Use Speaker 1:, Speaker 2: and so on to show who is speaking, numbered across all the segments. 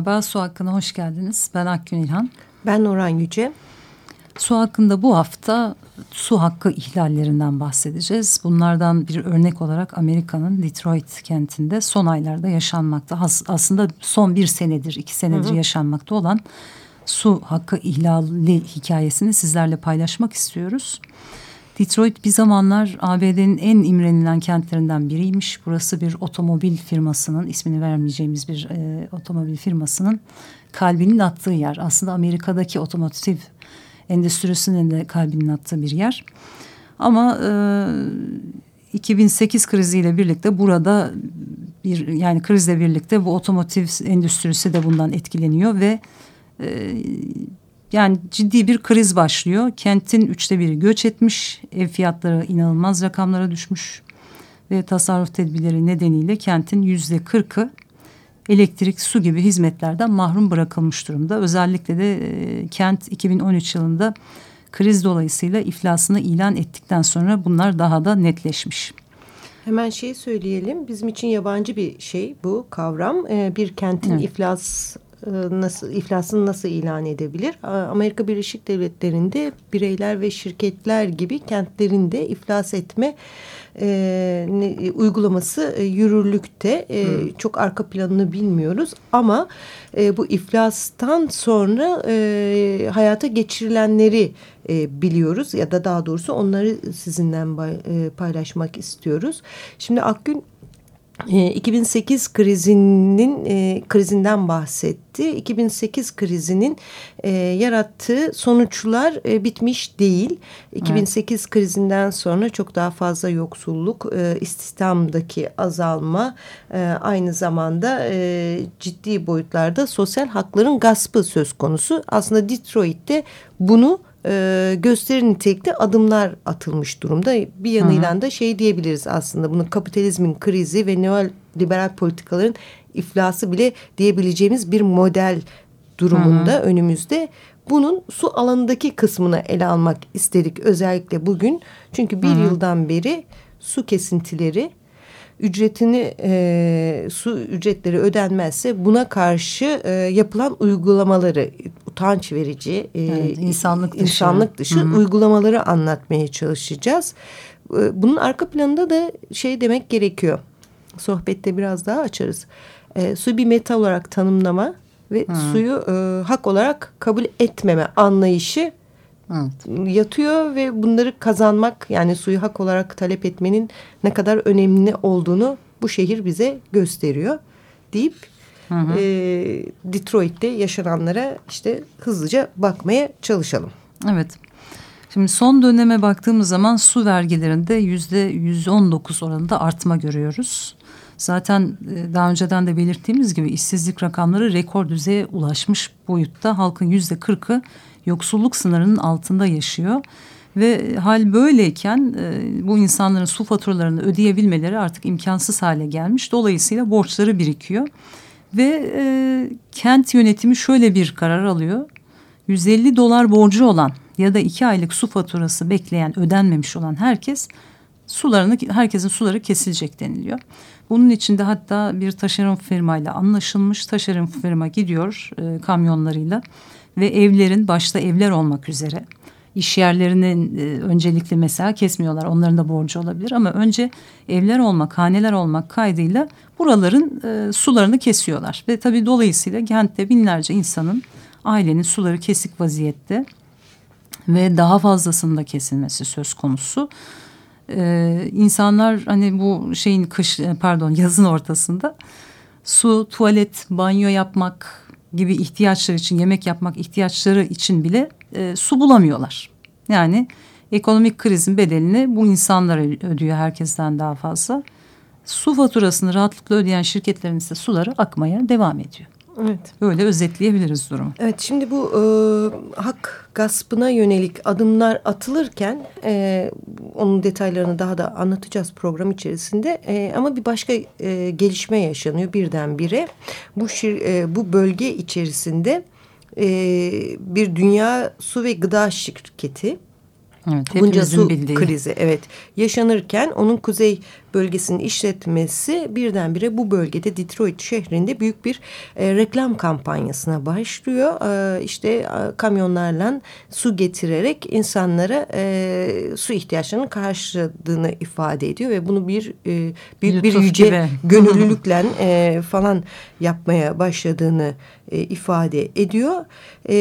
Speaker 1: Merhaba, Su Hakkı'na hoş geldiniz. Ben Akgün İlhan.
Speaker 2: Ben Nuran Yüce.
Speaker 1: Su hakkında bu hafta su hakkı ihlallerinden bahsedeceğiz. Bunlardan bir örnek olarak Amerika'nın Detroit kentinde son aylarda yaşanmakta. Aslında son bir senedir, iki senedir hı hı. yaşanmakta olan su hakkı ihlali hikayesini sizlerle paylaşmak istiyoruz. Detroit bir zamanlar ABD'nin en imrenilen kentlerinden biriymiş. Burası bir otomobil firmasının, ismini vermeyeceğimiz bir e, otomobil firmasının kalbinin attığı yer. Aslında Amerika'daki otomotiv endüstrisinin de kalbinin attığı bir yer. Ama e, 2008 kriziyle birlikte burada bir yani krizle birlikte bu otomotiv endüstrisi de bundan etkileniyor ve e, yani ciddi bir kriz başlıyor. Kentin üçte biri göç etmiş, ev fiyatları inanılmaz rakamlara düşmüş ve tasarruf tedbirleri nedeniyle kentin yüzde kırkı elektrik, su gibi hizmetlerden mahrum bırakılmış durumda. Özellikle de e, kent 2013 yılında kriz dolayısıyla iflasını ilan ettikten sonra bunlar daha da netleşmiş.
Speaker 2: Hemen şey söyleyelim. Bizim için yabancı bir şey bu kavram. Ee, bir kentin evet. iflas nasıl iflasını nasıl ilan edebilir? Amerika Birleşik Devletleri'nde bireyler ve şirketler gibi kentlerinde iflas etme e, uygulaması e, yürürlükte. E, hmm. Çok arka planını bilmiyoruz ama e, bu iflastan sonra e, hayata geçirilenleri e, biliyoruz ya da daha doğrusu onları sizinle e, paylaşmak istiyoruz. Şimdi Akgün 2008 ee, krizinin e, krizinden bahsetti. 2008 krizinin e, yarattığı sonuçlar e, bitmiş değil. 2008 evet. krizinden sonra çok daha fazla yoksulluk, e, istihdamdaki azalma, e, aynı zamanda e, ciddi boyutlarda sosyal hakların gaspı söz konusu. Aslında Detroit'te bunu e, gösteri nitelikte adımlar atılmış durumda. Bir yanıyla Hı -hı. da şey diyebiliriz aslında bunu kapitalizmin krizi ve neoliberal politikaların iflası bile diyebileceğimiz bir model durumunda Hı -hı. önümüzde. Bunun su alanındaki kısmını ele almak istedik özellikle bugün. Çünkü bir Hı -hı. yıldan beri su kesintileri ücretini e, su ücretleri ödenmezse buna karşı e, yapılan uygulamaları utanç verici e,
Speaker 1: evet, insanlık dışı,
Speaker 2: insanlık dışı Hı -hı. uygulamaları anlatmaya çalışacağız. E, bunun arka planında da şey demek gerekiyor. Sohbette biraz daha açarız. E, su bir meta olarak tanımlama ve Hı. suyu e, hak olarak kabul etmeme anlayışı Evet. yatıyor ve bunları kazanmak yani suyu hak olarak talep etmenin ne kadar önemli olduğunu bu şehir bize gösteriyor deyip hı hı. E, Detroit'te yaşananlara işte hızlıca bakmaya çalışalım.
Speaker 1: Evet. Şimdi son döneme baktığımız zaman su vergilerinde yüzde 119 oranında artma görüyoruz. Zaten daha önceden de belirttiğimiz gibi işsizlik rakamları rekor düzeye ulaşmış boyutta. Halkın yüzde 40'ı yoksulluk sınırının altında yaşıyor. Ve hal böyleyken e, bu insanların su faturalarını ödeyebilmeleri artık imkansız hale gelmiş. Dolayısıyla borçları birikiyor. Ve e, kent yönetimi şöyle bir karar alıyor. 150 dolar borcu olan ya da iki aylık su faturası bekleyen ödenmemiş olan herkes sularını herkesin suları kesilecek deniliyor. Bunun içinde hatta bir taşeron firmayla anlaşılmış taşeron firma gidiyor e, kamyonlarıyla ve evlerin başta evler olmak üzere iş yerlerinin e, öncelikli mesela kesmiyorlar. Onların da borcu olabilir ama önce evler olmak, haneler olmak kaydıyla buraların e, sularını kesiyorlar. Ve tabii dolayısıyla kentte binlerce insanın ailenin suları kesik vaziyette ve daha fazlasının kesilmesi söz konusu. Ee, insanlar hani bu şeyin kış pardon yazın ortasında su, tuvalet, banyo yapmak gibi ihtiyaçlar için yemek yapmak ihtiyaçları için bile e, su bulamıyorlar. Yani Ekonomik krizin bedelini bu insanlar ödüyor herkesten daha fazla. Su faturasını rahatlıkla ödeyen şirketlerin ise suları akmaya devam ediyor.
Speaker 2: Evet.
Speaker 1: Böyle özetleyebiliriz durumu.
Speaker 2: Evet şimdi bu e, hak gaspına yönelik adımlar atılırken e, onun detaylarını daha da anlatacağız program içerisinde. E, ama bir başka e, gelişme yaşanıyor birdenbire. Bu, şir, e, bu bölge içerisinde e, bir dünya su ve gıda şirketi
Speaker 1: Evet,
Speaker 2: bunca su
Speaker 1: bildiği.
Speaker 2: krizi evet yaşanırken onun kuzey bölgesinin işletmesi birdenbire bu bölgede Detroit şehrinde büyük bir e, reklam kampanyasına başlıyor. E, işte e, kamyonlarla su getirerek insanlara e, su ihtiyaçlarını karşıladığını ifade ediyor ve bunu bir e, büyük bir yüce
Speaker 1: gibi.
Speaker 2: gönüllülükle e, falan yapmaya başladığını e, ifade ediyor. E,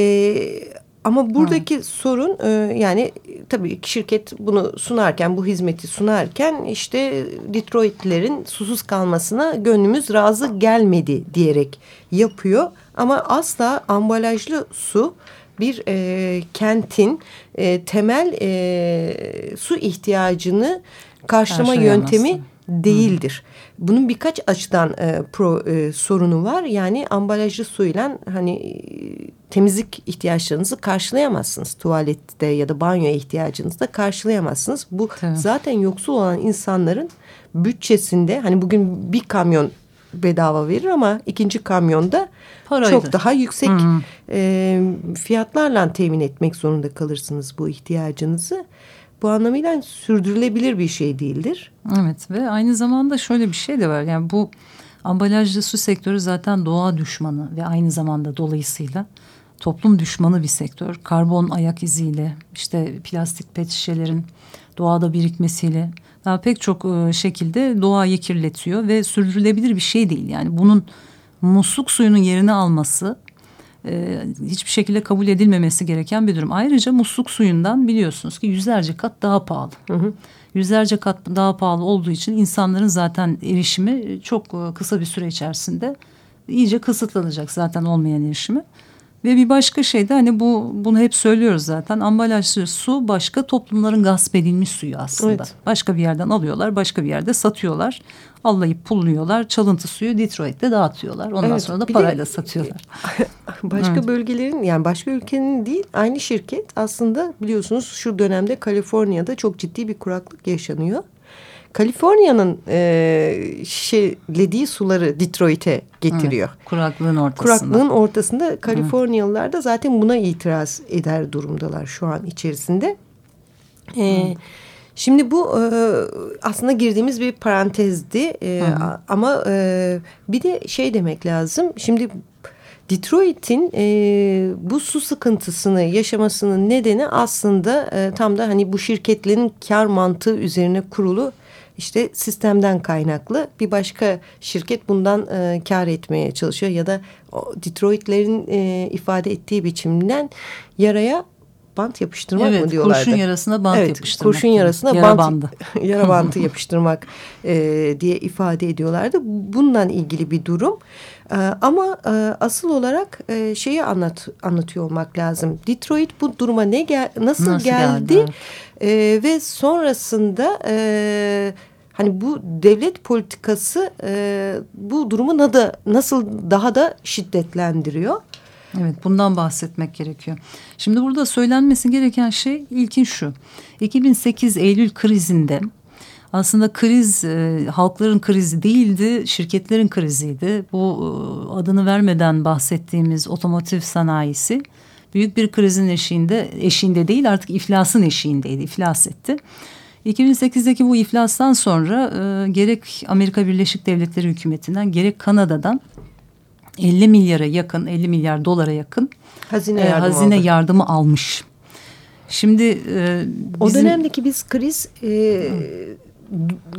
Speaker 2: ama buradaki Hı. sorun e, yani tabii şirket bunu sunarken bu hizmeti sunarken işte Detroit'lerin susuz kalmasına gönlümüz razı gelmedi diyerek yapıyor. Ama asla ambalajlı su bir e, kentin e, temel e, su ihtiyacını karşılama yöntemi değildir. Hı. Bunun birkaç açıdan e, pro e, sorunu var. Yani ambalajlı suyla hani temizlik ihtiyaçlarınızı karşılayamazsınız. Tuvalette ya da banyoya ihtiyacınızı da karşılayamazsınız. Bu Tabii. zaten yoksul olan insanların bütçesinde hani bugün bir kamyon bedava verir ama ikinci kamyonda Paraydı. çok daha yüksek e, fiyatlarla temin etmek zorunda kalırsınız bu ihtiyacınızı. Bu anlamıyla sürdürülebilir bir şey değildir.
Speaker 1: Evet ve aynı zamanda şöyle bir şey de var. Yani bu ambalajlı su sektörü zaten doğa düşmanı ve aynı zamanda dolayısıyla toplum düşmanı bir sektör. Karbon ayak iziyle işte plastik pet şişelerin doğada birikmesiyle daha pek çok e, şekilde doğayı kirletiyor ve sürdürülebilir bir şey değil. Yani bunun musluk suyunun yerini alması e, hiçbir şekilde kabul edilmemesi gereken bir durum. Ayrıca musluk suyundan biliyorsunuz ki yüzlerce kat daha pahalı. Hı hı. Yüzlerce kat daha pahalı olduğu için insanların zaten erişimi çok e, kısa bir süre içerisinde iyice kısıtlanacak zaten olmayan erişimi. Ve bir başka şey de hani bu bunu hep söylüyoruz zaten ambalajlı su başka toplumların gasp edilmiş suyu aslında. Evet. Başka bir yerden alıyorlar başka bir yerde satıyorlar. Allayıp pulluyorlar çalıntı suyu Detroit'te dağıtıyorlar. Ondan evet, sonra da parayla de, satıyorlar.
Speaker 2: Başka evet. bölgelerin yani başka ülkenin değil aynı şirket aslında biliyorsunuz şu dönemde Kaliforniya'da çok ciddi bir kuraklık yaşanıyor. Kaliforniya'nın e, şişelediği suları Detroit'e getiriyor.
Speaker 1: Evet, kuraklığın ortasında.
Speaker 2: Kuraklığın ortasında Kaliforniyalılar da zaten buna itiraz eder durumdalar şu an içerisinde. E, Şimdi bu e, aslında girdiğimiz bir parantezdi e, ama e, bir de şey demek lazım. Şimdi Detroit'in e, bu su sıkıntısını yaşamasının nedeni aslında e, tam da hani bu şirketlerin kar mantığı üzerine kurulu işte sistemden kaynaklı bir başka şirket bundan e, kar etmeye çalışıyor ya da Detroit'lerin e, ifade ettiği biçimden yaraya bant yapıştırmak evet, mı diyorlardı?
Speaker 1: Kurşun yarasına bant evet, yapıştırmak.
Speaker 2: Kurşun yarasına yara bant, bandı. yara bantı yapıştırmak e, diye ifade ediyorlardı. Bundan ilgili bir durum. E, ama e, asıl olarak e, şeyi anlat anlatıyor olmak lazım. Detroit bu duruma ne gel nasıl, nasıl geldi? geldi? E, ve sonrasında e, hani bu devlet politikası e, bu durumu da nasıl daha da şiddetlendiriyor?
Speaker 1: Evet bundan bahsetmek gerekiyor. Şimdi burada söylenmesi gereken şey ilkin şu. 2008 Eylül krizinde aslında kriz e, halkların krizi değildi, şirketlerin kriziydi. Bu e, adını vermeden bahsettiğimiz otomotiv sanayisi büyük bir krizin eşiğinde, eşiğinde değil artık iflasın eşiğindeydi, iflas etti. 2008'deki bu iflastan sonra e, gerek Amerika Birleşik Devletleri hükümetinden gerek Kanada'dan 50 milyara yakın 50 milyar dolara yakın hazine, e, hazine yardımı almış. Şimdi e, bizim...
Speaker 2: o dönemdeki biz kriz e,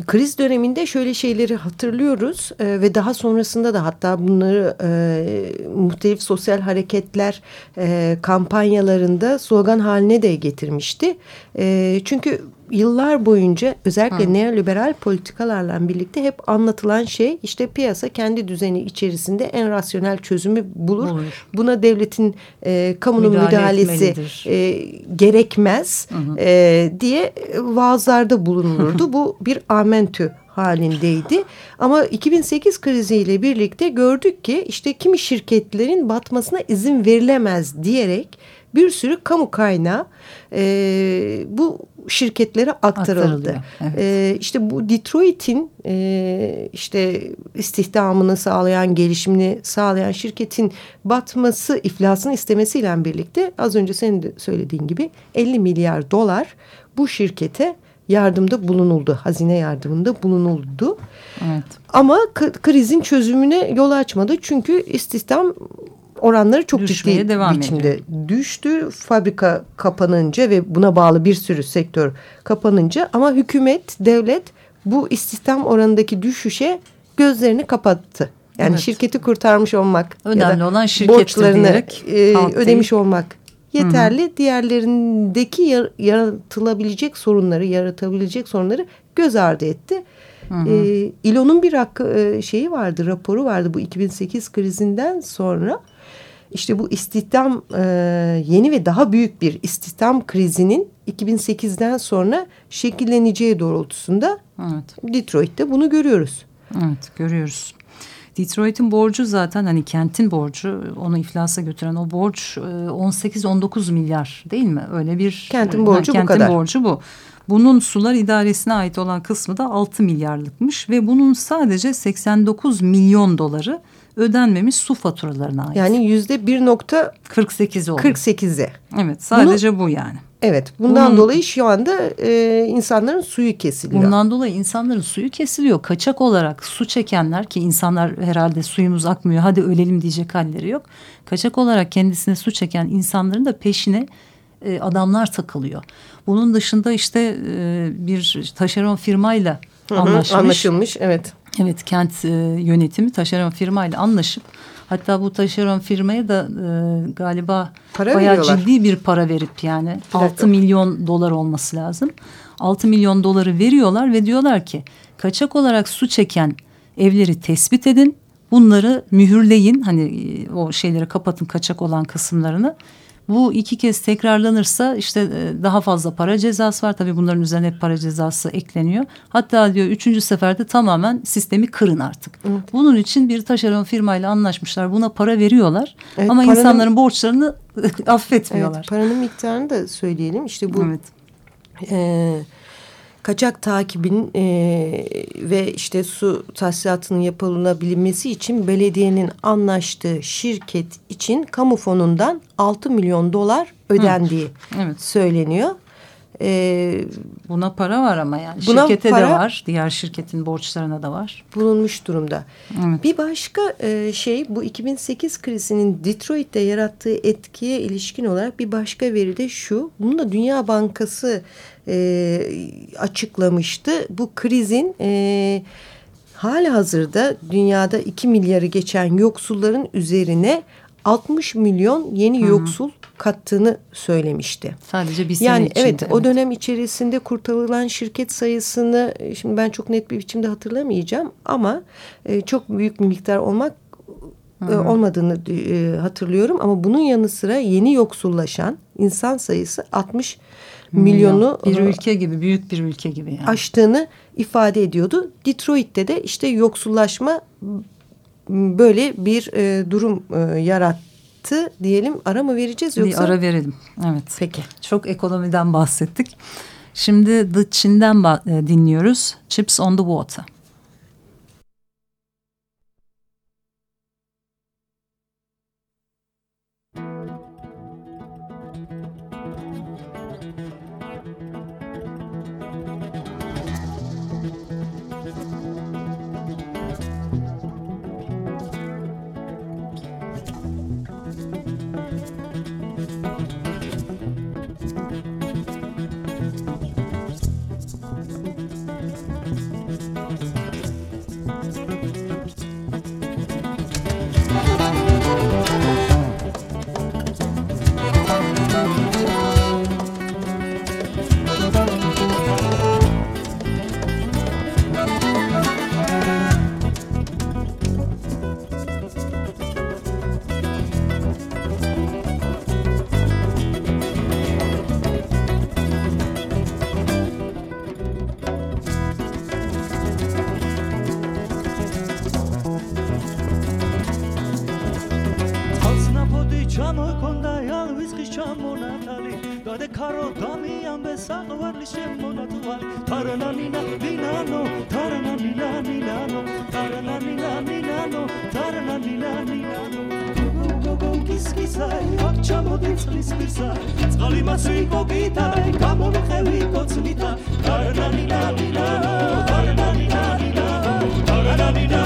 Speaker 2: kriz döneminde şöyle şeyleri hatırlıyoruz e, ve daha sonrasında da hatta bunları e, muhtelif sosyal hareketler e, kampanyalarında slogan haline de getirmişti. E, çünkü yıllar boyunca özellikle Hı. neoliberal politikalarla birlikte hep anlatılan şey işte piyasa kendi düzeni içerisinde en rasyonel çözümü bulur. Olur. Buna devletin e, kamunun Müdahale müdahalesi e, gerekmez hı hı. E, diye vaazlarda bulunurdu. Bu bir amentü halindeydi. Ama 2008 kriziyle birlikte gördük ki işte kimi şirketlerin batmasına izin verilemez diyerek bir sürü kamu kaynağı e, bu şirketlere aktarıldı. Evet. E, işte bu Detroit'in e, işte istihdamını sağlayan, gelişimini sağlayan şirketin batması, iflasını istemesiyle birlikte az önce senin de söylediğin gibi 50 milyar dolar bu şirkete yardımda bulunuldu. Hazine yardımında bulunuldu. Evet. Ama krizin çözümüne yol açmadı. Çünkü istihdam oranları çok Düşmeye ciddi devam biçimde ediyor. düştü. Fabrika kapanınca ve buna bağlı bir sürü sektör kapanınca ama hükümet, devlet bu istihdam oranındaki düşüşe gözlerini kapattı. Yani evet. şirketi kurtarmış olmak
Speaker 1: Önemli ya da olan
Speaker 2: borçlarını e, ödemiş olmak yeterli. Hı -hı. Diğerlerindeki yar yaratılabilecek sorunları, yaratabilecek sorunları göz ardı etti. Hı hı. E, İLO'nun bir hakkı, e, şeyi vardı, raporu vardı bu 2008 krizinden sonra işte bu istihdam e, yeni ve daha büyük bir istihdam krizinin 2008'den sonra şekilleneceği doğrultusunda evet. Detroit'te bunu görüyoruz.
Speaker 1: Evet görüyoruz. Detroit'in borcu zaten hani kentin borcu onu iflasa götüren o borç 18-19 e, milyar değil mi? Öyle bir
Speaker 2: kentin borcu yani, bu kentin kadar.
Speaker 1: borcu bu. Bunun sular idaresine ait olan kısmı da 6 milyarlıkmış ve bunun sadece 89 milyon doları ödenmemiş su faturalarına ait.
Speaker 2: Yani yüzde bir nokta
Speaker 1: 48 oldu.
Speaker 2: 48'e.
Speaker 1: Evet sadece Bunu, bu yani.
Speaker 2: Evet bundan Bunun, dolayı şu anda e, insanların suyu kesiliyor.
Speaker 1: Bundan dolayı insanların suyu kesiliyor. Kaçak olarak su çekenler ki insanlar herhalde suyumuz akmıyor hadi ölelim diyecek halleri yok. Kaçak olarak kendisine su çeken insanların da peşine e, adamlar takılıyor. Bunun dışında işte e, bir taşeron firmayla anlaşmış.
Speaker 2: Anlaşılmış evet.
Speaker 1: Evet kent e, yönetimi taşeron firmayla anlaşıp hatta bu taşeron firmaya da e, galiba para bayağı veriyorlar. ciddi bir para verip yani bir 6 milyon dolar olması lazım. 6 milyon doları veriyorlar ve diyorlar ki kaçak olarak su çeken evleri tespit edin. Bunları mühürleyin hani e, o şeyleri kapatın kaçak olan kısımlarını bu iki kez tekrarlanırsa işte e, daha fazla para cezası var. Tabii bunların üzerine hep para cezası ekleniyor. Hatta diyor üçüncü seferde tamamen sistemi kırın artık. Evet. Bunun için bir taşeron firmayla anlaşmışlar. Buna para veriyorlar. Evet, ama paranın, insanların borçlarını affetmiyorlar. Evet,
Speaker 2: paranın miktarını da söyleyelim. İşte bu evet. e, kaçak takibin e, ve işte su tahsilatının yapılabilmesi için belediyenin anlaştığı şirket için kamu fonundan 6 milyon dolar ödendiği evet. söyleniyor.
Speaker 1: Ee, buna para var ama yani buna şirkete para, de var diğer şirketin borçlarına da var.
Speaker 2: Bulunmuş durumda. Evet. Bir başka e, şey bu 2008 krizinin Detroit'te yarattığı etkiye ilişkin olarak bir başka veri de şu. Bunu da Dünya Bankası e, açıklamıştı. Bu krizin e, hala hazırda dünyada 2 milyarı geçen yoksulların üzerine 60 milyon yeni Hı -hı. yoksul kattığını söylemişti.
Speaker 1: Sadece bir sene
Speaker 2: yani
Speaker 1: içinde.
Speaker 2: Evet, evet o dönem içerisinde kurtarılan şirket sayısını e, şimdi ben çok net bir biçimde hatırlamayacağım ama e, çok büyük bir miktar olmak e, olmadığını e, hatırlıyorum ama bunun yanı sıra yeni yoksullaşan insan sayısı 60 milyonu
Speaker 1: bir ülke gibi büyük bir ülke gibi yani.
Speaker 2: aştığını ifade ediyordu. Detroit'te de işte yoksullaşma böyle bir e, durum e, yarattı diyelim. Ara mı vereceğiz yoksa?
Speaker 1: Bir ara verelim. Evet.
Speaker 2: Peki.
Speaker 1: Çok ekonomiden bahsettik. Şimdi The Chin'den e, dinliyoruz. Chips on the Water.
Speaker 3: მონათალი გადექარო დამიამბე საყვარლის შემონათვალი თარანალინა ნინანო თარანალინა ნინანო თარანალინა ნინანო თარანალინა ნინანო გისკისაი აქ ჩამოდი წლის პირსაი წყალი მასი მოგიტაი გამომხევი კოცნითა. თარანალინა ნინანო თარანალინა ნინანო
Speaker 4: თარანალინა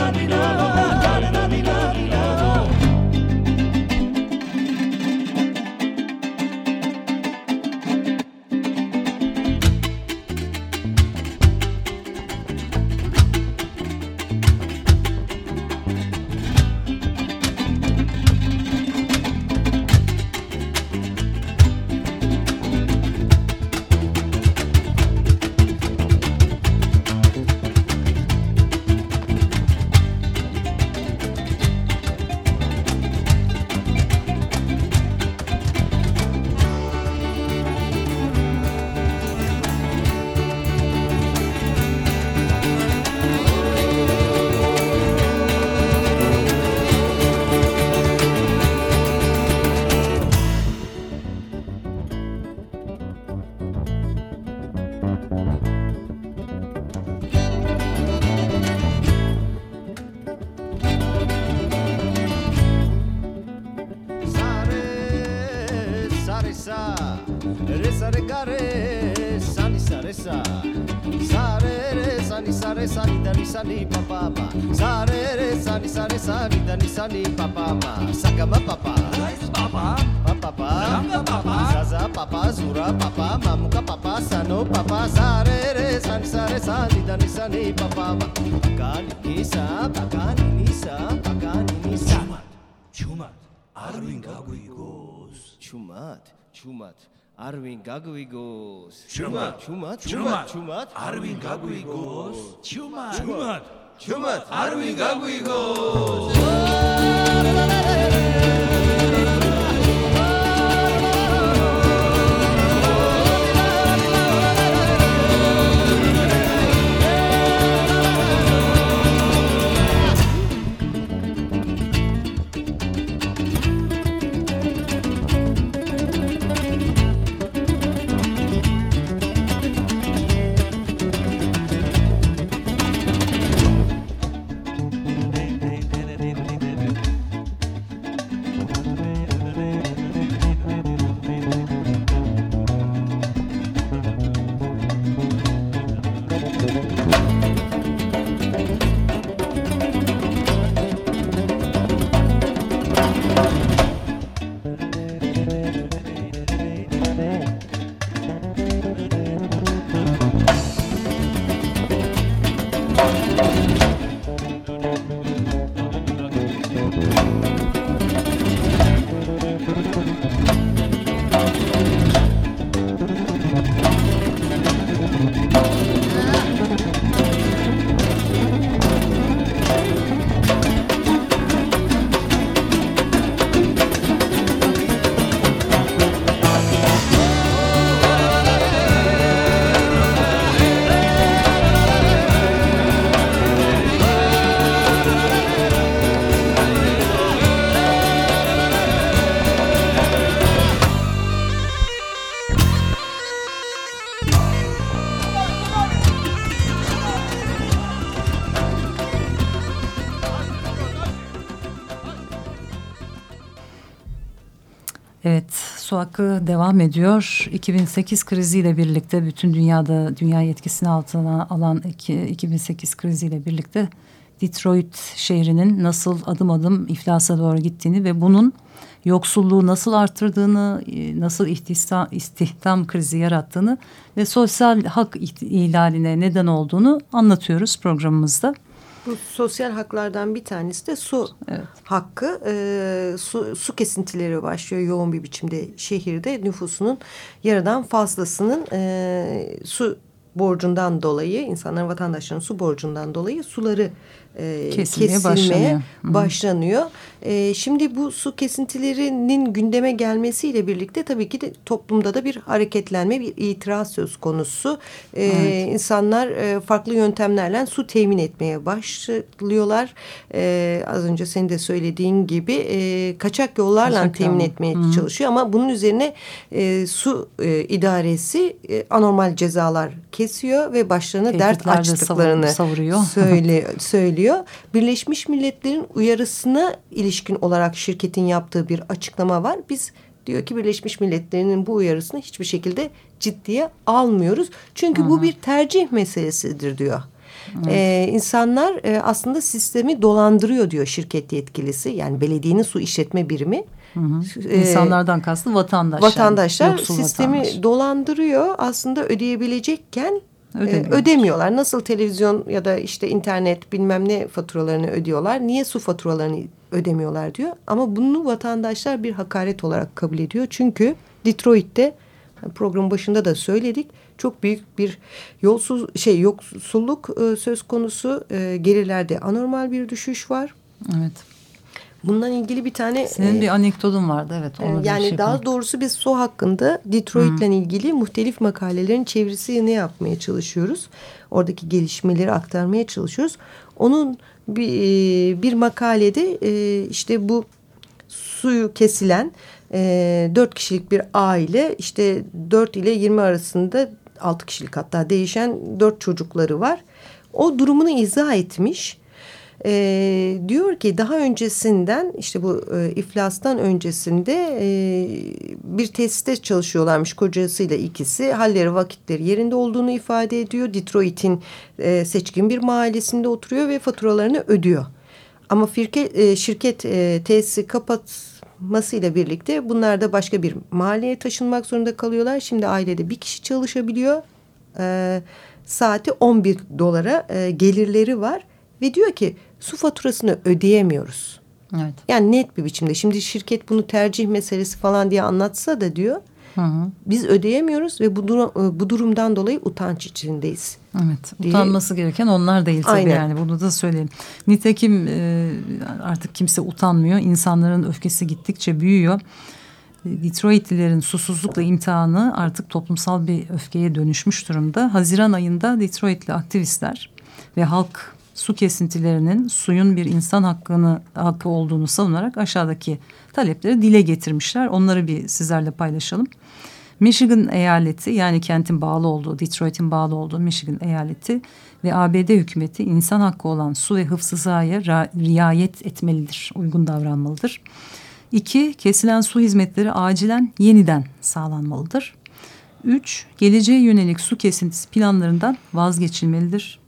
Speaker 4: საგამა პაპა. პაპა პაპა. პაპა ზაზა პაპა ზურა პაპა მამუკა პაპა სანო პაპა ზარე რე სანსარე სალიდან ისანი პაპა. განი ნისა პაგანი ნისა პაგანი
Speaker 3: ნისა. ჩუმად არ ვინ
Speaker 4: გაგვიგოს. ჩუმად ჩუმად არ
Speaker 3: ვინ
Speaker 4: გაგვიგოს.
Speaker 3: ჩუმად
Speaker 4: ჩუმად
Speaker 3: ჩუმად ჩუმად არ ვინ
Speaker 4: გაგვიგოს.
Speaker 3: ჩუმად. ჩუმად
Speaker 1: ჩუმად არ მიგვიგვიგოს devam ediyor. 2008 kriziyle birlikte bütün dünyada dünya yetkisini altına alan 2008 kriziyle birlikte Detroit şehrinin nasıl adım adım iflasa doğru gittiğini ve bunun yoksulluğu nasıl arttırdığını, e, nasıl istihdam, istihdam krizi yarattığını ve sosyal hak ihlaline neden olduğunu anlatıyoruz programımızda.
Speaker 2: Bu sosyal haklardan bir tanesi de su evet. hakkı. E, su, su kesintileri başlıyor yoğun bir biçimde şehirde nüfusunun yarıdan fazlasının e, su borcundan dolayı insanların vatandaşların su borcundan dolayı suları e,
Speaker 1: Kesilmeye
Speaker 2: kesilmeye
Speaker 1: başlanıyor. Hı.
Speaker 2: başlanıyor. E, şimdi bu su kesintilerinin gündeme gelmesiyle birlikte tabii ki de toplumda da bir hareketlenme, bir itiraz söz konusu. E, İnsanlar e, farklı yöntemlerle su temin etmeye başlıyorlar. E, az önce senin de söylediğin gibi e, kaçak yollarla
Speaker 1: Kaçak
Speaker 2: temin
Speaker 1: yol.
Speaker 2: etmeye çalışıyor ama bunun üzerine e, su e, idaresi e, anormal cezalar kesiyor ve başlarına dert
Speaker 1: Tehditler
Speaker 2: açtıklarını
Speaker 1: savur- savuruyor.
Speaker 2: söyle, söylüyor. Birleşmiş Milletler'in uyarısına ilişkin olarak şirketin yaptığı bir açıklama var. Biz diyor ki Birleşmiş Milletler'in bu uyarısını hiçbir şekilde ciddiye almıyoruz. Çünkü bu bir tercih meselesidir diyor. Ee, insanlar e, aslında sistemi dolandırıyor diyor şirket yetkilisi. Yani belediyenin su işletme birimi. Ee,
Speaker 1: İnsanlardan kastı vatandaşlar.
Speaker 2: vatandaşlar
Speaker 1: yoksul
Speaker 2: sistemi
Speaker 1: vatandaş.
Speaker 2: dolandırıyor. Aslında ödeyebilecekken e,
Speaker 1: Ödemiyorlar.
Speaker 2: ödemiyorlar. Nasıl televizyon ya da işte internet bilmem ne faturalarını ödüyorlar. Niye su faturalarını ödemiyorlar diyor. Ama bunu vatandaşlar bir hakaret olarak kabul ediyor. Çünkü Detroit'te programın başında da söyledik. Çok büyük bir yolsuz şey yoksulluk e, söz konusu. E, gelirlerde anormal bir düşüş var.
Speaker 1: Evet.
Speaker 2: Bundan ilgili bir tane
Speaker 1: Senin
Speaker 2: e,
Speaker 1: bir anekdotun vardı evet. Onu bir
Speaker 2: Yani
Speaker 1: şey
Speaker 2: daha
Speaker 1: yapalım.
Speaker 2: doğrusu biz su hakkında Detroit'le ilgili muhtelif makalelerin çevirisi ne yapmaya çalışıyoruz? Oradaki gelişmeleri aktarmaya çalışıyoruz. Onun bir, e, bir makalede e, işte bu suyu kesilen e, 4 kişilik bir aile işte 4 ile 20 arasında 6 kişilik hatta değişen 4 çocukları var. O durumunu izah etmiş. E, diyor ki daha öncesinden işte bu e, iflastan öncesinde e, bir tesiste çalışıyorlarmış kocasıyla ikisi. Halleri vakitleri yerinde olduğunu ifade ediyor. Detroit'in e, seçkin bir mahallesinde oturuyor ve faturalarını ödüyor. Ama firke, e, şirket e, tesisi kapatmasıyla birlikte bunlar da başka bir mahalleye taşınmak zorunda kalıyorlar. Şimdi ailede bir kişi çalışabiliyor. E, saati 11 dolara e, gelirleri var. Ve diyor ki su faturasını ödeyemiyoruz.
Speaker 1: Evet.
Speaker 2: Yani net bir biçimde. Şimdi şirket bunu tercih meselesi falan diye anlatsa da diyor.
Speaker 1: Hı hı.
Speaker 2: Biz ödeyemiyoruz ve bu, durum, bu durumdan dolayı utanç içindeyiz.
Speaker 1: Evet,
Speaker 2: diye-
Speaker 1: utanması gereken onlar değil tabii
Speaker 2: Aynen.
Speaker 1: yani bunu da söyleyeyim. Nitekim e, artık kimse utanmıyor. İnsanların öfkesi gittikçe büyüyor. E, Detroitlilerin susuzlukla imtihanı artık toplumsal bir öfkeye dönüşmüş durumda. Haziran ayında Detroitli aktivistler ve halk su kesintilerinin suyun bir insan hakkını hakkı olduğunu savunarak aşağıdaki talepleri dile getirmişler. Onları bir sizlerle paylaşalım. Michigan eyaleti yani kentin bağlı olduğu, Detroit'in bağlı olduğu Michigan eyaleti ve ABD hükümeti insan hakkı olan su ve hıfzı riayet etmelidir, uygun davranmalıdır. İki, kesilen su hizmetleri acilen yeniden sağlanmalıdır. Üç, geleceğe yönelik su kesintisi planlarından vazgeçilmelidir.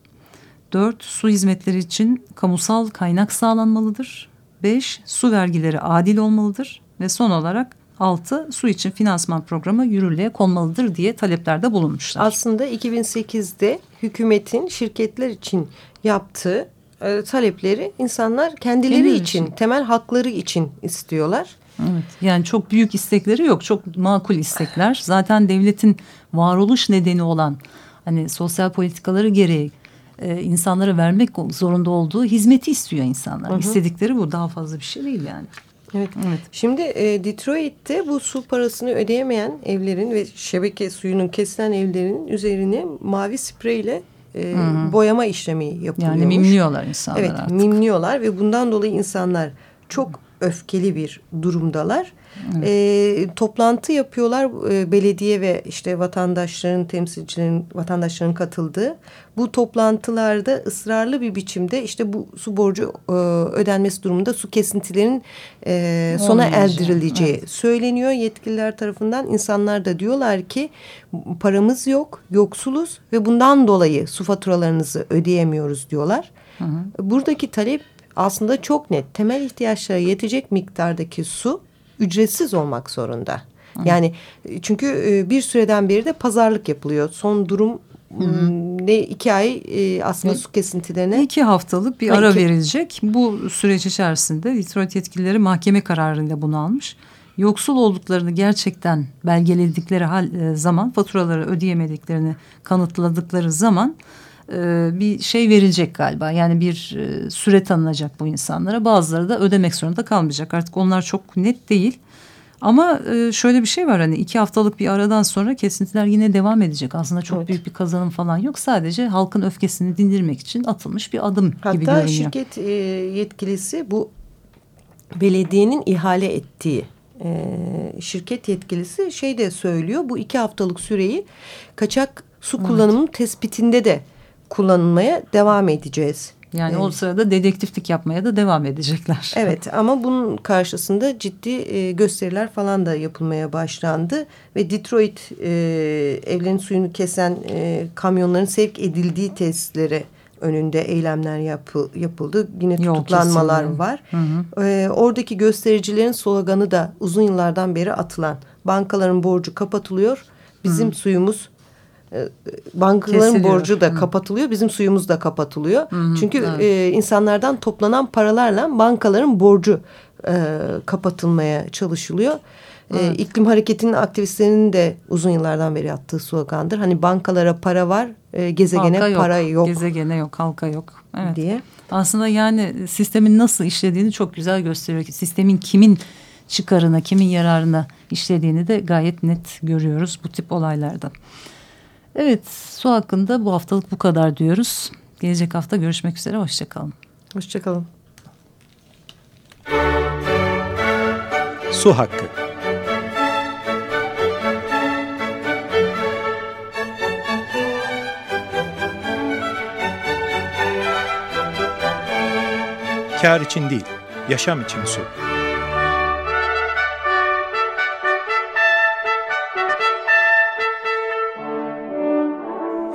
Speaker 1: Dört, su hizmetleri için kamusal kaynak sağlanmalıdır. Beş, su vergileri adil olmalıdır. Ve son olarak altı, su için finansman programı yürürlüğe konmalıdır diye taleplerde bulunmuşlar.
Speaker 2: Aslında 2008'de hükümetin şirketler için yaptığı e, talepleri insanlar kendileri
Speaker 1: Kendileri
Speaker 2: için,
Speaker 1: için.
Speaker 2: temel hakları için istiyorlar.
Speaker 1: Evet, yani çok büyük istekleri yok. Çok makul istekler. Zaten devletin varoluş nedeni olan hani sosyal politikaları gereği e, insanlara vermek zorunda olduğu hizmeti istiyor insanlar. İstedikleri bu. Daha fazla bir şey değil yani.
Speaker 2: Evet.
Speaker 1: Evet.
Speaker 2: Şimdi e, Detroit'te bu su parasını ödeyemeyen evlerin ve şebeke suyunun kesilen evlerin üzerine mavi spreyle e, boyama işlemi yapılıyormuş.
Speaker 1: Yani mimliyorlar insanlar
Speaker 2: Evet,
Speaker 1: artık.
Speaker 2: mimliyorlar ve bundan dolayı insanlar çok öfkeli bir durumdalar. E, toplantı yapıyorlar e, belediye ve işte vatandaşların temsilcilerin vatandaşların katıldığı bu toplantılarda ısrarlı bir biçimde işte bu su borcu e, ödenmesi durumunda su kesintilerinin e, sona erdirileceği söyleniyor yetkililer tarafından. İnsanlar da diyorlar ki paramız yok, yoksuluz ve bundan dolayı su faturalarınızı ödeyemiyoruz diyorlar. Buradaki talep aslında çok net. Temel ihtiyaçlara yetecek miktardaki su ücretsiz olmak zorunda. Yani çünkü e, bir süreden beri de pazarlık yapılıyor. Son durum m, ne iki ay e, aslında
Speaker 1: Ve
Speaker 2: su kesintilerine
Speaker 1: İki haftalık bir ara
Speaker 2: iki-
Speaker 1: verilecek. Bu süreç içerisinde Detroit yetkilileri mahkeme kararıyla bunu almış. yoksul olduklarını gerçekten belgeledikleri hal, e, zaman faturaları ödeyemediklerini kanıtladıkları zaman e, bir şey verilecek galiba. Yani bir e, süre tanınacak bu insanlara. Bazıları da ödemek zorunda kalmayacak. Artık onlar çok net değil. Ama e, şöyle bir şey var hani iki haftalık bir aradan sonra kesintiler yine devam edecek. Aslında çok evet. büyük bir kazanım falan yok. Sadece halkın öfkesini dindirmek için atılmış bir adım
Speaker 2: Hatta
Speaker 1: gibi görünüyor.
Speaker 2: Hatta şirket e, yetkilisi bu belediyenin ihale ettiği e, şirket yetkilisi şey de söylüyor. Bu iki haftalık süreyi kaçak su evet. kullanımının tespitinde de kullanılmaya devam edeceğiz.
Speaker 1: Yani evet. o sırada dedektiflik yapmaya da devam edecekler.
Speaker 2: Evet ama bunun karşısında ciddi e, gösteriler falan da yapılmaya başlandı. Ve Detroit e, evlerin suyunu kesen e, kamyonların sevk edildiği tesislere önünde eylemler yapı, yapıldı. Yine tutuklanmalar Yok, var. Hı hı. E, oradaki göstericilerin sloganı da uzun yıllardan beri atılan. Bankaların borcu kapatılıyor. Bizim hı. suyumuz bankaların Kesiliyor. borcu da Hı. kapatılıyor. Bizim suyumuz da kapatılıyor. Hı -hı, Çünkü evet. e, insanlardan toplanan paralarla bankaların borcu e, kapatılmaya çalışılıyor. E, evet. E, iklim hareketinin aktivistlerinin de uzun yıllardan beri attığı slogandır. Hani bankalara para var, e, gezegene halka para yok. yok.
Speaker 1: Gezegene yok, halka yok. Evet. Diye. Aslında yani sistemin nasıl işlediğini çok güzel gösteriyor. ki Sistemin kimin çıkarına, kimin yararına işlediğini de gayet net görüyoruz bu tip olaylarda. Evet su hakkında bu haftalık bu kadar diyoruz. Gelecek hafta görüşmek üzere. Hoşçakalın.
Speaker 2: Hoşçakalın.
Speaker 5: Su hakkı. Kar için değil, yaşam için su.